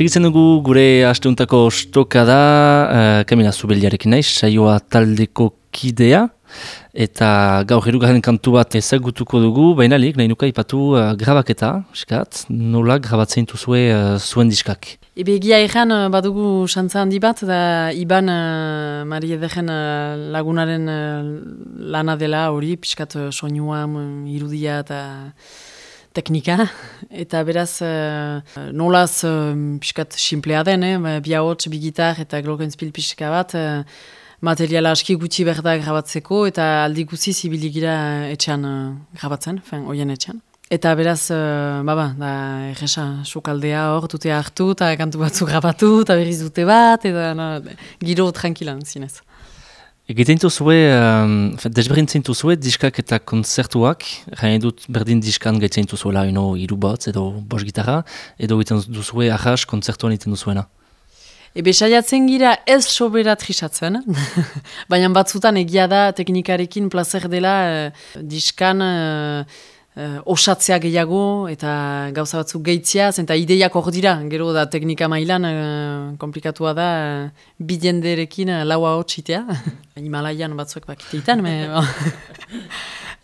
Segitzen dugu gure asteuntako stoka da, uh, Kamila Zubeliarekin naiz, saioa taldeko kidea, eta gaur erugaren kantu bat ezagutuko dugu, baina lik, nahi nuka ipatu uh, grabaketa, eskat, nola grabatzen duzue uh, zuen diskak. Ebe egia egan badugu xantza handi bat, da Iban uh, Mari Edegen lagunaren uh, lana dela hori, piskat uh, soinua, irudia eta teknika, eta beraz uh, nolaz uh, piskat simplea den, eh? bia hotz, bi gitar eta glockenspiel pixka bat, uh, materiala aski gutxi berda grabatzeko, eta aldi guzi zibiligira etxean uh, grabatzen, fen, oien etxean. Eta beraz, uh, baba, da, egesa, sukaldea hor, dute hartu, eta kantu batzu grabatu, eta berriz dute bat, eta no, giro tranquilan zinez. Egiten duzue, um, desberdintzen duzue diskak eta konzertuak, jain dut berdin diskan gaitzen duzuela ino iru bat edo bos gitarra, edo egiten duzue ahas konzertuan egiten duzuena. Ebe saiatzen gira ez sobera trisatzen, baina batzutan egia da teknikarekin placer dela uh, diskan uh, uh, osatzea gehiago eta gauza batzuk gehitzia, zenta ideiak hor dira, gero da teknika mailan uh, komplikatua da uh, bidenderekin uh, laua hotxitea. Himalaian batzuek bakiteetan, me... Uh,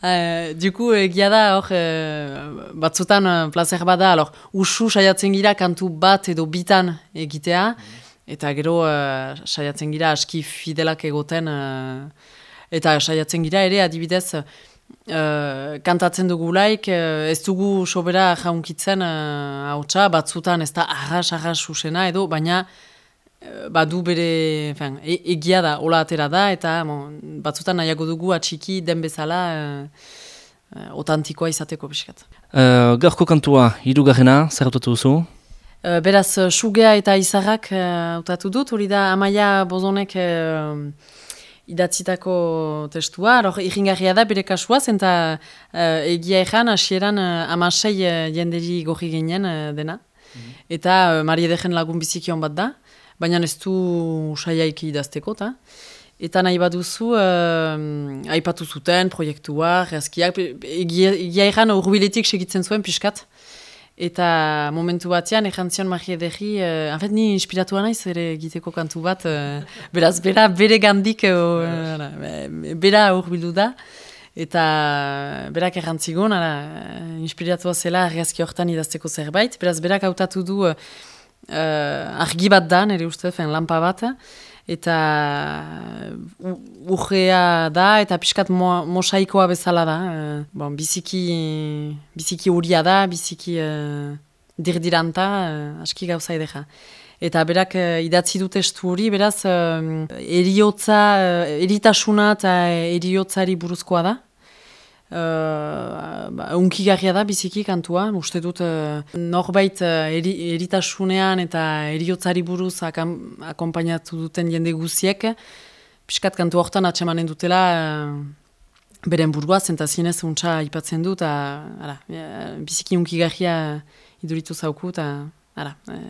duku egia da hor uh, batzutan uh, placer bada alor, usu saiatzen gira kantu bat edo bitan egitea. Eta gero uh, saiatzen gira aski fidelak egoten eta saiatzen gira ere adibidez Uh, kantatzen dugu laik, uh, ez dugu sobera jaunkitzen uh, hautsa, batzutan ez da arras, arras usena edo, baina uh, badu bere, fen, e egia da, hola atera da, eta bon, batzutan nahiago dugu atxiki den bezala uh, uh, otantikoa izateko biskat. Uh, Garko kantua, irugarrena, zer autatu duzu? Uh, beraz, sugea eta izarrak uh, dut, hori da amaia bozonek... Uh, idatzitako testua, hor iringarria da bere kasua, zenta uh, egia ezan, asieran uh, amasei uh, jenderi gorri ginen uh, dena. Mhm. Eta uh, Maria Degen lagun bizikion bat da, baina ez du usaiaik idazteko, ta? Eta nahi baduzu, uh, aipatu zuten, proiektua, reazkiak, egia ezan urbiletik segitzen zuen, piskat. Eta momentu batean, ejantzion magia edegi, uh, anfet ni inspiratua naiz ere egiteko kantu bat, uh, beraz, bera, bere gandik, uh, bera hor bildu da. Eta berak errantzigon, inspiratua zela argazki hortan idazteko zerbait. Beraz, berak hautatu du uh, argi bat da, nire uste, fen, lampa bat eta urrea da, eta pixkat mo, mosaikoa bezala da. Uh, bon, biziki, biziki uria da, biziki uh, dirdiranta, uh, aski gauza edera. Eta berak uh, idatzi dut estu hori, beraz, uh, eriotza, uh, eritasuna eta eriotzari buruzkoa da. Uh, unkigarria da biziki kantua, uste dut uh, norbait uh, eritasunean eta eriotzari buruz akompainatu duten jende guziek, piskat kantu hortan atsemanen dutela uh, beren burua, zenta zinez untsa ipatzen dut, eta biziki unkigarria iduritu zauku, eta uh,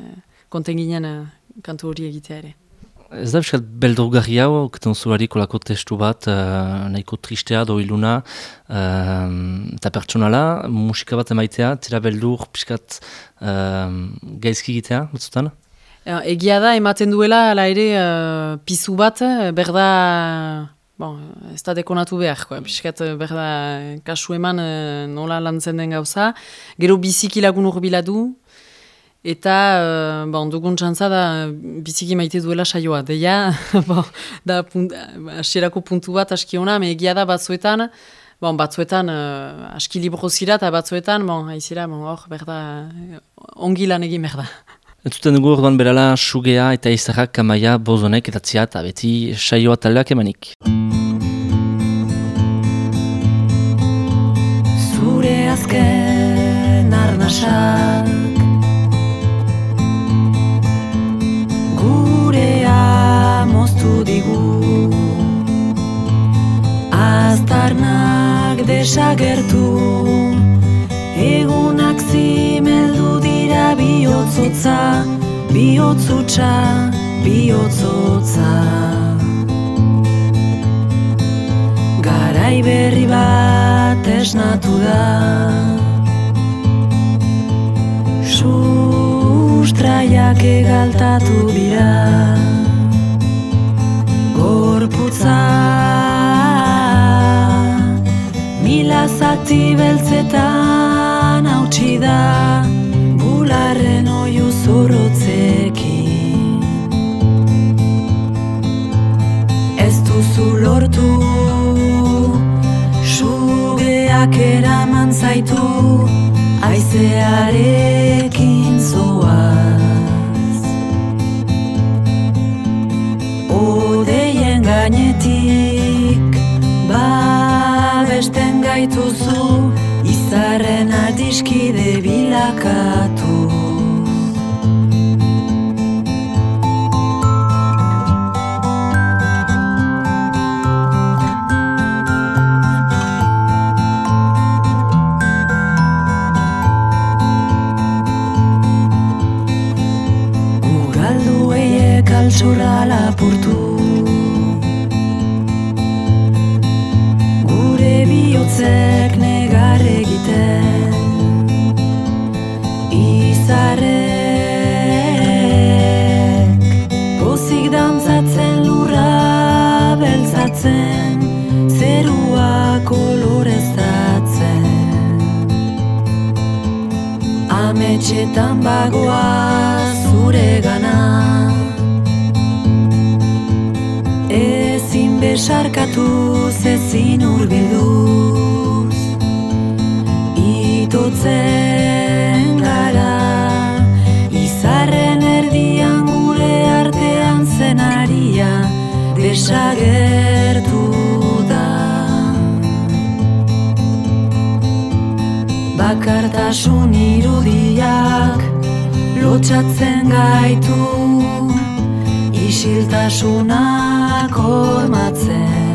konten ginen uh, kantu hori egitea ere. Ez da biskat beldurgarri hau, ketan zuari kolako testu bat, uh, nahiko tristea, doiluna, uh, eta pertsonala, musika bat emaitea, tira beldur, biskat uh, gaizki gitea, batzutan? egia da, ematen duela, ala ere, uh, pizu bat, berda, bon, ez da dekonatu behar, biskat, berda, kasu eman nola lantzen den gauza, gero biziki lagun urbila du, Eta, uh, bon, dugun txantza da, biziki maite duela saioa. Deia, bon, da, punt, asierako puntu bat aski hona, me egia da batzuetan, bon, batzuetan uh, aski libro zira eta batzuetan, bon, haizira, bon, hor, berda, ongi lan egin berda. Entzuten dugu orduan berala, sugea eta izarrak kamaia bozonek eta tziat, abeti saioa taldeak emanik. Zure azken arnasak aztarnak desagertu Egunak zimeldu dira bihotzotza Bihotzutsa, bihotzotza. Garai berri bat esnatu da. Sustatzen sustraiak egaltatu dira Gorputza Mila zati beltzetan hautsi da Bularren oiu zorotzekin Ez duzu lortu Sugeak eraman zaitu Aizearekin gaituzu Izarren adiskide bilakatu. Ugaldu eiek altxorra lapurtu bihotzek negar egiten. Izarek Pozik dantzatzen lurra beltzatzen Zerua koloreztatzen Ametxetan bagoa zure gana besarkatu ezin urbilduz Itotzen gara Izarren erdian gure artean zenaria Desagertu da. Bakartasun irudiak lotxatzen gaitu Isiltasunak hormatzen